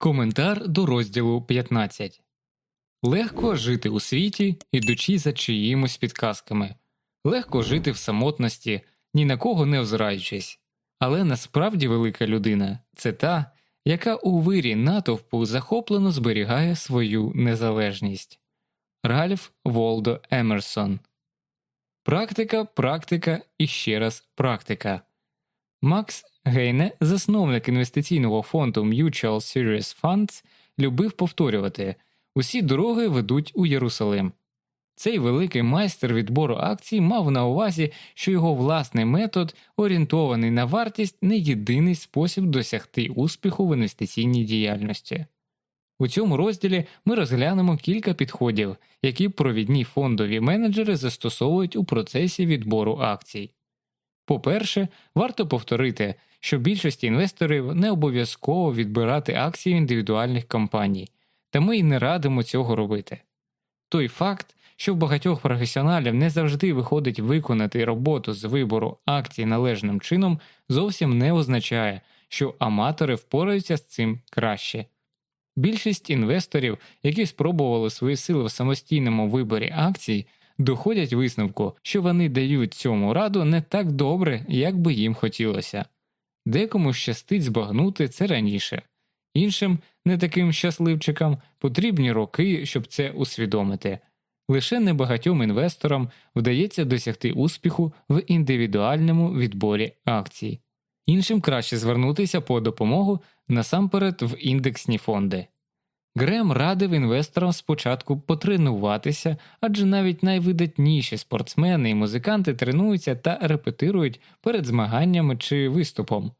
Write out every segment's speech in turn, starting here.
Коментар до розділу 15 Легко жити у світі, ідучи за чиїмось підказками, легко жити в самотності, ні на кого не озираючись, але насправді велика людина це та, яка у вирі натовпу захоплено зберігає свою незалежність. Ральф Волдо Емерсон Практика, практика і ще раз практика. Макс Гейне, засновник інвестиційного фонду Mutual Series Funds, любив повторювати усі дороги ведуть у Єрусалим. Цей великий майстер відбору акцій мав на увазі, що його власний метод, орієнтований на вартість, не єдиний спосіб досягти успіху в інвестиційній діяльності. У цьому розділі ми розглянемо кілька підходів, які провідні фондові менеджери застосовують у процесі відбору акцій. По перше, варто повторити, що більшості інвесторів не обов'язково відбирати акції індивідуальних компаній, та ми й не радимо цього робити. Той факт, що в багатьох професіоналів не завжди виходить виконати роботу з вибору акцій належним чином, зовсім не означає, що аматори впораються з цим краще. Більшість інвесторів, які спробували свої сили в самостійному виборі акцій, доходять висновку, що вони дають цьому раду не так добре, як би їм хотілося. Декому щастить збагнути це раніше, іншим, не таким щасливчикам, потрібні роки, щоб це усвідомити. Лише небагатьом інвесторам вдається досягти успіху в індивідуальному відборі акцій, іншим краще звернутися по допомогу насамперед в індексні фонди. Грем радив інвесторам спочатку потренуватися, адже навіть найвидатніші спортсмени і музиканти тренуються та репетирують перед змаганнями чи виступом.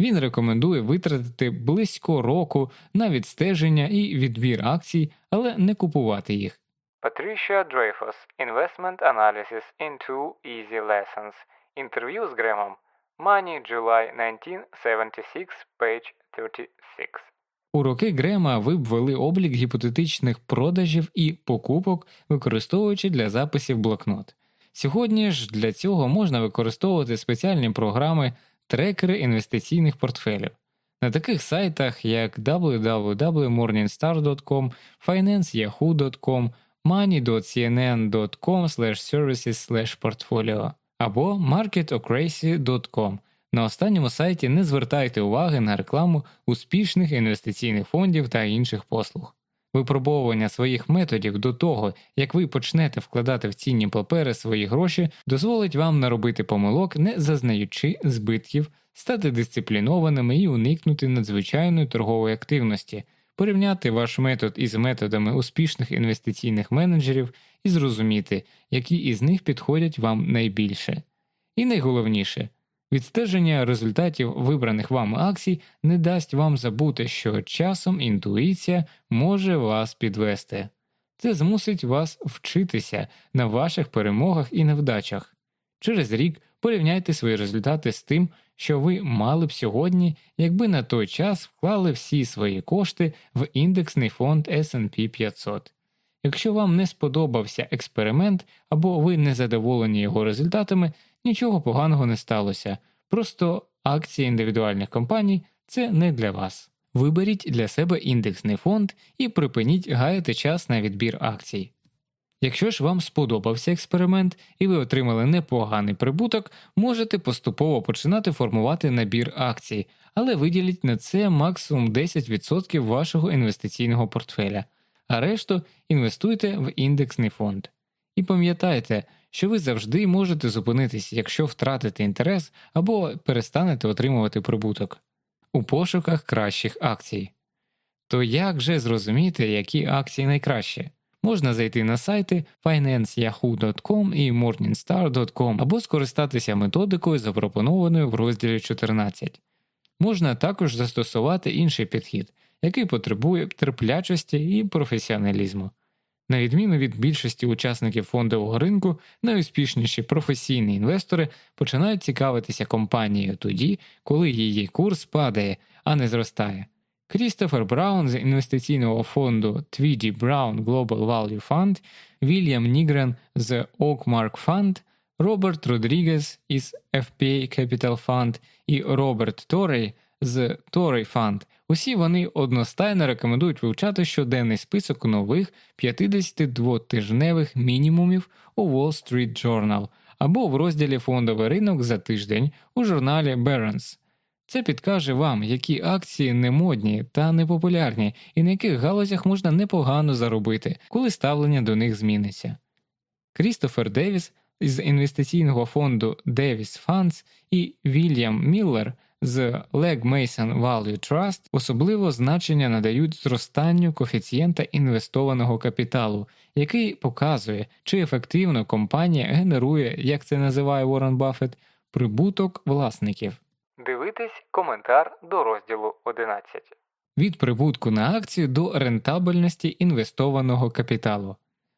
Він рекомендує витратити близько року на відстеження і відбір акцій, але не купувати їх. Patricia Dreyfus Investment Analysis in Two Easy Lessons. Інтерв'ю з Гремом. Money, July 1976, page 36. У роки Грема ви б ввели облік гіпотетичних продажів і покупок, використовуючи для записів блокнот. Сьогодні ж для цього можна використовувати спеціальні програми трекери інвестиційних портфелів. На таких сайтах, як www.morningstar.com, financeyahoo.com, money.cnn.com services portfolio або marketocracy.com. На останньому сайті не звертайте уваги на рекламу успішних інвестиційних фондів та інших послуг. Випробовування своїх методів до того, як ви почнете вкладати в цінні папери свої гроші, дозволить вам наробити помилок, не зазнаючи збитків, стати дисциплінованими і уникнути надзвичайної торгової активності, порівняти ваш метод із методами успішних інвестиційних менеджерів і зрозуміти, які із них підходять вам найбільше. І найголовніше. Відстеження результатів вибраних вам акцій не дасть вам забути, що часом інтуїція може вас підвести. Це змусить вас вчитися на ваших перемогах і невдачах. Через рік порівняйте свої результати з тим, що ви мали б сьогодні, якби на той час вклали всі свої кошти в індексний фонд SP 500. Якщо вам не сподобався експеримент або ви не задоволені його результатами, нічого поганого не сталося, просто акції індивідуальних компаній це не для вас. Виберіть для себе індексний фонд і припиніть гаяти час на відбір акцій. Якщо ж вам сподобався експеримент і ви отримали непоганий прибуток, можете поступово починати формувати набір акцій, але виділіть на це максимум 10% вашого інвестиційного портфеля, а решту інвестуйте в індексний фонд. І пам'ятайте, що ви завжди можете зупинитись, якщо втратите інтерес або перестанете отримувати прибуток у пошуках кращих акцій. То як же зрозуміти, які акції найкращі? Можна зайти на сайти financeyahoo.com і morningstar.com або скористатися методикою, запропонованою в розділі 14. Можна також застосувати інший підхід, який потребує терплячості і професіоналізму. На відміну від більшості учасників фондового ринку, найуспішніші професійні інвестори починають цікавитися компанією тоді, коли її курс падає, а не зростає. Крістофер Браун з інвестиційного фонду Tweedy Brown Global Value Fund, Вільям Нігрен з Oakmark Fund, Роберт Родрігес із FPA Capital Fund і Роберт Торрей з Torrey Fund Усі вони одностайно рекомендують вивчати щоденний список нових 52-тижневих мінімумів у Wall Street Journal або в розділі Фондовий ринок за тиждень у журналі Barron's. Це підкаже вам, які акції немодні та непопулярні, і на яких галузях можна непогано заробити, коли ставлення до них зміниться. Крістофер Девіс з інвестиційного фонду Davis Funds і Вільям Міллер з Leg Mason Value Trust особливо значення надають зростанню коефіцієнта інвестованого капіталу, який показує, чи ефективно компанія генерує, як це називає Уоррен Баффет, прибуток власників. Дивитись коментар до розділу 11. від прибутку на акцію до рентабельності інвестованого капіталу.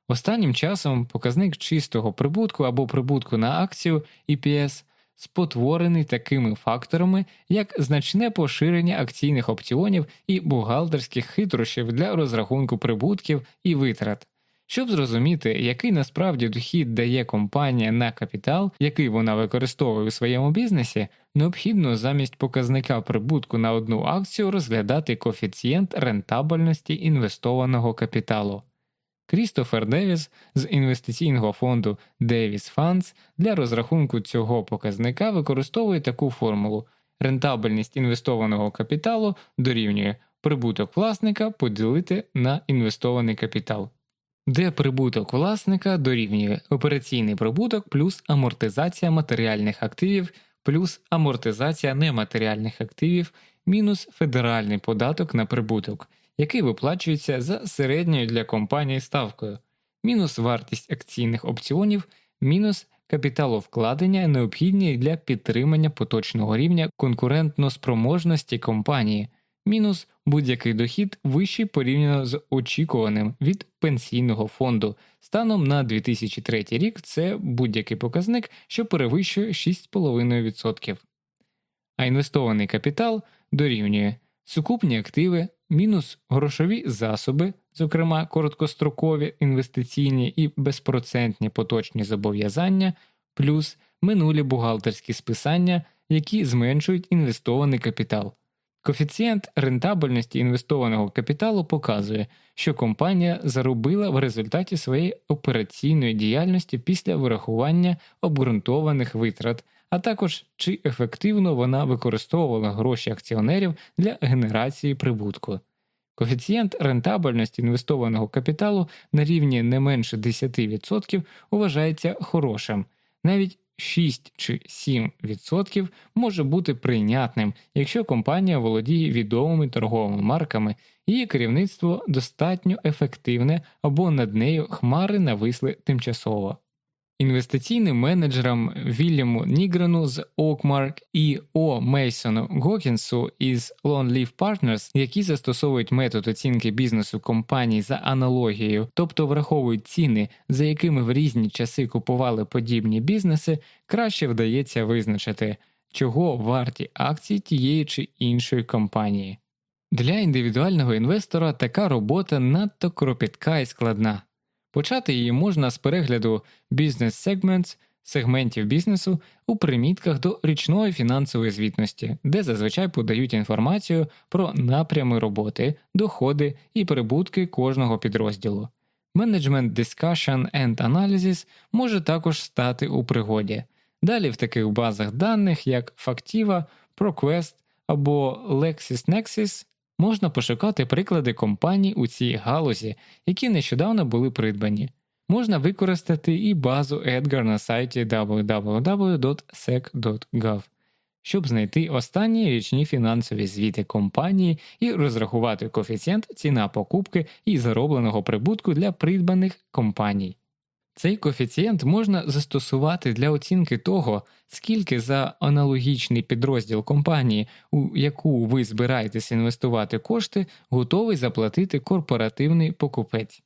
Останнім часом показник чистого прибутку або прибутку на акцію EPS спотворений такими факторами, як значне поширення акційних опціонів і бухгалтерських хитрощів для розрахунку прибутків і витрат. Щоб зрозуміти, який насправді дохід дає компанія на капітал, який вона використовує у своєму бізнесі, необхідно замість показника прибутку на одну акцію розглядати коефіцієнт рентабельності інвестованого капіталу. Крістофер Девіс з інвестиційного фонду Davis Funds для розрахунку цього показника використовує таку формулу: рентабельність інвестованого капіталу дорівнює прибуток власника поділити на інвестований капітал, де прибуток власника дорівнює операційний прибуток плюс амортизація матеріальних активів плюс амортизація нематеріальних активів мінус федеральний податок на прибуток який виплачується за середньою для компанії ставкою, мінус вартість акційних опціонів, мінус капіталовкладення, необхідні для підтримання поточного рівня конкурентноспроможності компанії, мінус будь-який дохід вищий порівняно з очікуваним від пенсійного фонду. Станом на 2003 рік це будь-який показник, що перевищує 6,5%. А інвестований капітал дорівнює сукупні активи мінус грошові засоби, зокрема короткострокові інвестиційні і безпроцентні поточні зобов'язання, плюс минулі бухгалтерські списання, які зменшують інвестований капітал. Коефіцієнт рентабельності інвестованого капіталу показує, що компанія заробила в результаті своєї операційної діяльності після вирахування обґрунтованих витрат а також чи ефективно вона використовувала гроші акціонерів для генерації прибутку. Коефіцієнт рентабельності інвестованого капіталу на рівні не менше 10% вважається хорошим, навіть 6 чи 7% може бути прийнятним, якщо компанія володіє відомими торговими марками, її керівництво достатньо ефективне або над нею хмари нависли тимчасово. Інвестиційним менеджерам Вільяму Нігрену з Oakmark і О. Мейсону Гокінсу із Lone Leaf Partners, які застосовують метод оцінки бізнесу компаній за аналогією, тобто враховують ціни, за якими в різні часи купували подібні бізнеси, краще вдається визначити, чого варті акції тієї чи іншої компанії. Для індивідуального інвестора така робота надто кропітка і складна. Почати її можна з перегляду Business Segments, сегментів бізнесу у примітках до річної фінансової звітності, де зазвичай подають інформацію про напрями роботи, доходи і прибутки кожного підрозділу. Management Discussion and Analysis може також стати у пригоді. Далі в таких базах даних, як Factiva, ProQuest або LexisNexis можна пошукати приклади компаній у цій галузі, які нещодавно були придбані. Можна використати і базу Edgar на сайті www.sec.gov, щоб знайти останні річні фінансові звіти компанії і розрахувати коефіцієнт ціна покупки і заробленого прибутку для придбаних компаній. Цей коефіцієнт можна застосувати для оцінки того, скільки за аналогічний підрозділ компанії, у яку ви збираєтесь інвестувати кошти, готовий заплатити корпоративний покупець.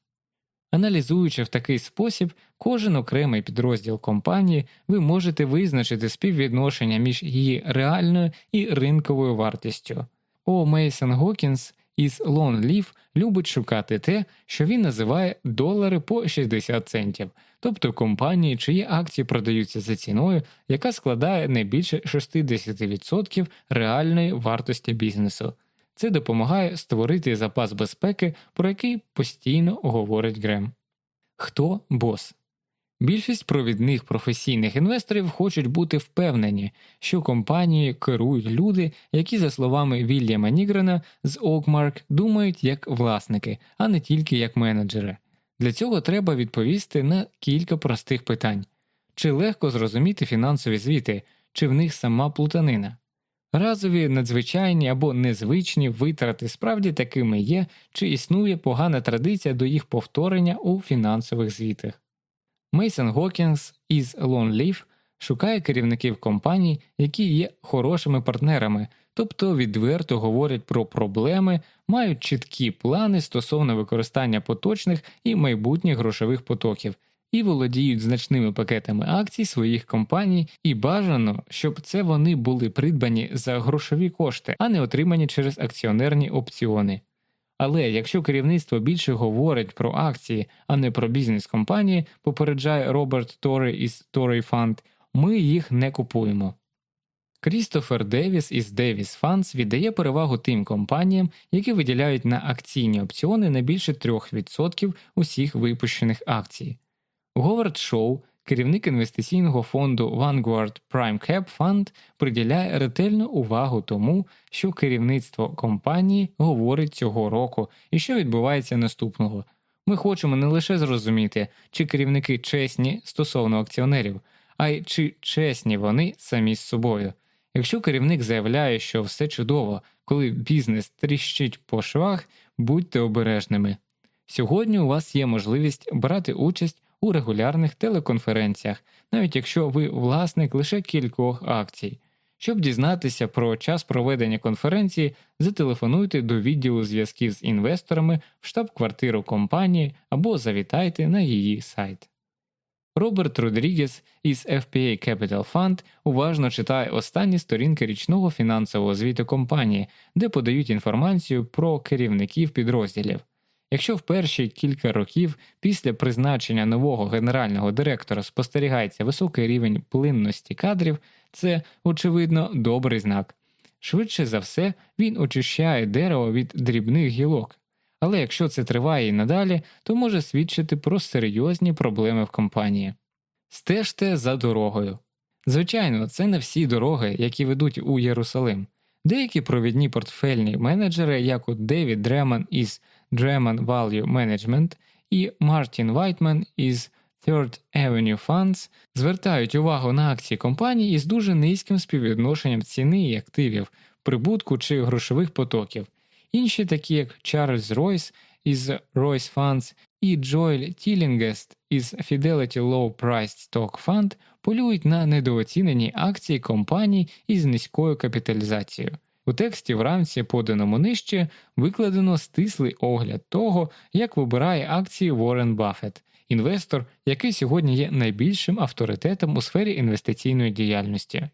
Аналізуючи в такий спосіб кожен окремий підрозділ компанії, ви можете визначити співвідношення між її реальною і ринковою вартістю. О. Мейсон Гокінс із Lone Leaf любить шукати те, що він називає долари по 60 центів, тобто компанії, чиї акції продаються за ціною, яка складає не більше 60% реальної вартості бізнесу. Це допомагає створити запас безпеки, про який постійно говорить Грем. Хто бос? Більшість провідних професійних інвесторів хочуть бути впевнені, що компанією керують люди, які, за словами Вільяма Нігрена з Oakmark, думають як власники, а не тільки як менеджери. Для цього треба відповісти на кілька простих питань чи легко зрозуміти фінансові звіти, чи в них сама плутанина. Разові надзвичайні або незвичні витрати справді такими є, чи існує погана традиція до їх повторення у фінансових звітах. Мейсон Гокінс із Lone шукає керівників компаній, які є хорошими партнерами, тобто відверто говорять про проблеми, мають чіткі плани стосовно використання поточних і майбутніх грошових потоків. І володіють значними пакетами акцій своїх компаній, і бажано, щоб це вони були придбані за грошові кошти, а не отримані через акціонерні опціони. Але якщо керівництво більше говорить про акції, а не про бізнес компанії, попереджає Роберт Тори із Tory Fund, ми їх не купуємо. Крістофер Девіс із Девіс Funds віддає перевагу тим компаніям, які виділяють на акційні опціони не більше 3% усіх випущених акцій. Говард Шоу керівник інвестиційного фонду Vanguard Prime Cap Fund приділяє ретельну увагу тому, що керівництво компанії говорить цього року і що відбувається наступного. Ми хочемо не лише зрозуміти, чи керівники чесні стосовно акціонерів, а й чи чесні вони самі з собою. Якщо керівник заявляє, що все чудово, коли бізнес тріщить по швах, будьте обережними. Сьогодні у вас є можливість брати участь у регулярних телеконференціях, навіть якщо ви власник лише кількох акцій. Щоб дізнатися про час проведення конференції, зателефонуйте до відділу зв'язків з інвесторами в штаб-квартиру компанії або завітайте на її сайт. Роберт Родрігес із FPA Capital Fund уважно читає останні сторінки річного фінансового звіту компанії, де подають інформацію про керівників підрозділів. Якщо в перші кілька років після призначення нового генерального директора спостерігається високий рівень плинності кадрів, це, очевидно, добрий знак. Швидше за все, він очищає дерево від дрібних гілок, але якщо це триває і надалі, то може свідчити про серйозні проблеми в компанії. Стежте за дорогою. Звичайно, це не всі дороги, які ведуть у Єрусалим. Деякі провідні портфельні менеджери, як от Девід Дреман із Dreman Value Management і Мартін Вайтман із Third Avenue Funds звертають увагу на акції компаній із дуже низьким співвідношенням ціни і активів, прибутку чи грошових потоків. Інші, такі як Чарльз Ройс із Royce Funds і Джоель Тілінгест із Fidelity Low Priced Stock Fund полюють на недооцінені акції компаній із низькою капіталізацією. У тексті вранці, поданому нижче, викладено стислий огляд того, як вибирає акції Уоррен Баффет, інвестор, який сьогодні є найбільшим авторитетом у сфері інвестиційної діяльності.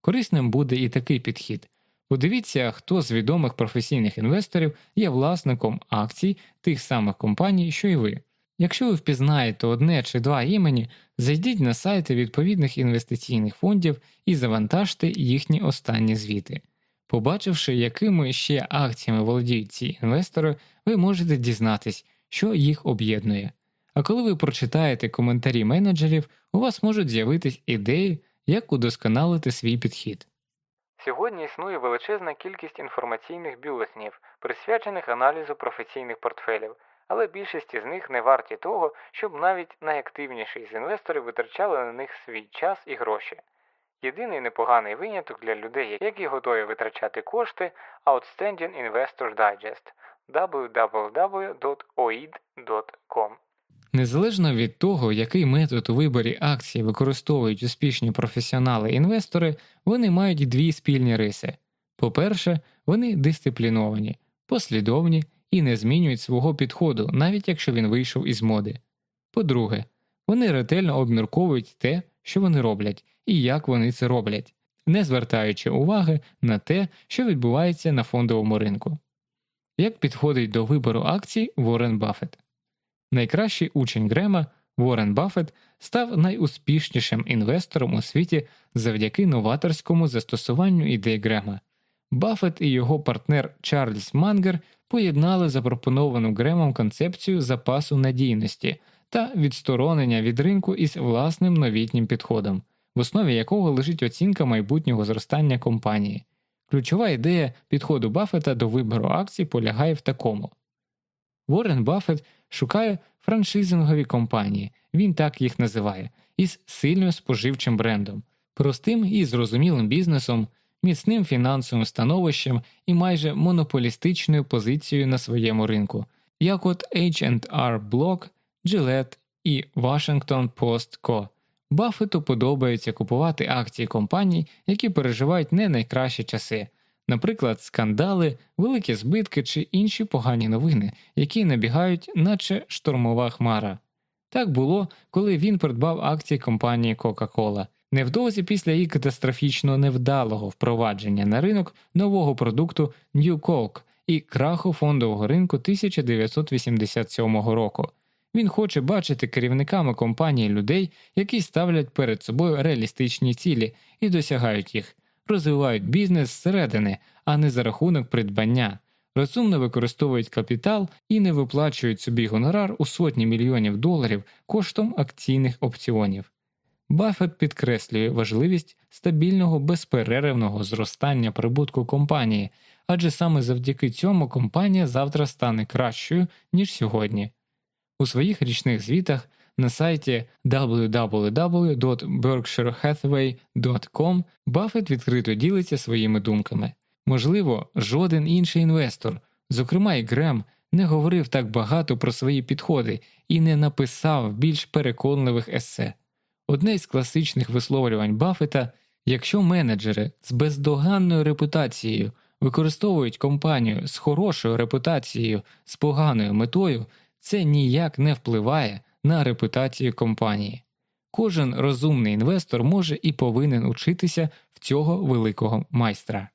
Корисним буде і такий підхід. Подивіться, хто з відомих професійних інвесторів є власником акцій тих самих компаній, що й ви. Якщо ви впізнаєте одне чи два імені, зайдіть на сайти відповідних інвестиційних фондів і завантажте їхні останні звіти. Побачивши, якими ще акціями володіють ці інвестори, ви можете дізнатись, що їх об'єднує. А коли ви прочитаєте коментарі менеджерів, у вас можуть з'явитись ідеї, як удосконалити свій підхід. Сьогодні існує величезна кількість інформаційних бюлетнів, присвячених аналізу професійних портфелів, але більшість із них не варті того, щоб навіть найактивніші з інвесторів витрачали на них свій час і гроші. Єдиний непоганий виняток для людей, які готові витрачати кошти Outstanding Investors Digest www.oid.com Незалежно від того, який метод у виборі акцій використовують успішні професіонали-інвестори, вони мають дві спільні риси. По-перше, вони дисципліновані, послідовні і не змінюють свого підходу, навіть якщо він вийшов із моди. По-друге, вони ретельно обмірковують те, що вони роблять і як вони це роблять, не звертаючи уваги на те, що відбувається на фондовому ринку. Як підходить до вибору акцій Ворен Баффет? Найкращий учень Грема Ворен Баффет став найуспішнішим інвестором у світі завдяки новаторському застосуванню ідей Грема. Баффет і його партнер Чарльз Мангер поєднали запропоновану Гремом концепцію запасу надійності та відсторонення від ринку із власним новітнім підходом, в основі якого лежить оцінка майбутнього зростання компанії. Ключова ідея підходу Баффета до вибору акцій полягає в такому. Уоррен Баффет шукає франшизингові компанії, він так їх називає, із сильним споживчим брендом, простим і зрозумілим бізнесом, міцним фінансовим становищем і майже монополістичною позицією на своєму ринку, як от H&R Block, Gillette і Washington Post Co. Баффету подобається купувати акції компаній, які переживають не найкращі часи, наприклад, скандали, великі збитки чи інші погані новини, які набігають, наче штормова хмара. Так було, коли він придбав акції компанії Coca-Cola. Невдовзі після її катастрофічно невдалого впровадження на ринок нового продукту New Coke і краху фондового ринку 1987 року. Він хоче бачити керівниками компанії людей, які ставлять перед собою реалістичні цілі і досягають їх, розвивають бізнес зсередини, а не за рахунок придбання, розумно використовують капітал і не виплачують собі гонорар у сотні мільйонів доларів коштом акційних опціонів. Баффет підкреслює важливість стабільного безперервного зростання прибутку компанії, адже саме завдяки цьому компанія завтра стане кращою, ніж сьогодні. У своїх річних звітах на сайті www.berkshirehathaway.com Баффет відкрито ділиться своїми думками. Можливо, жоден інший інвестор, зокрема і Грем, не говорив так багато про свої підходи і не написав більш переконливих есе. Одне з класичних висловлювань Баффета якщо менеджери з бездоганною репутацією використовують компанію з хорошою репутацією з поганою метою, це ніяк не впливає на репутацію компанії. Кожен розумний інвестор може і повинен учитися в цього великого майстра.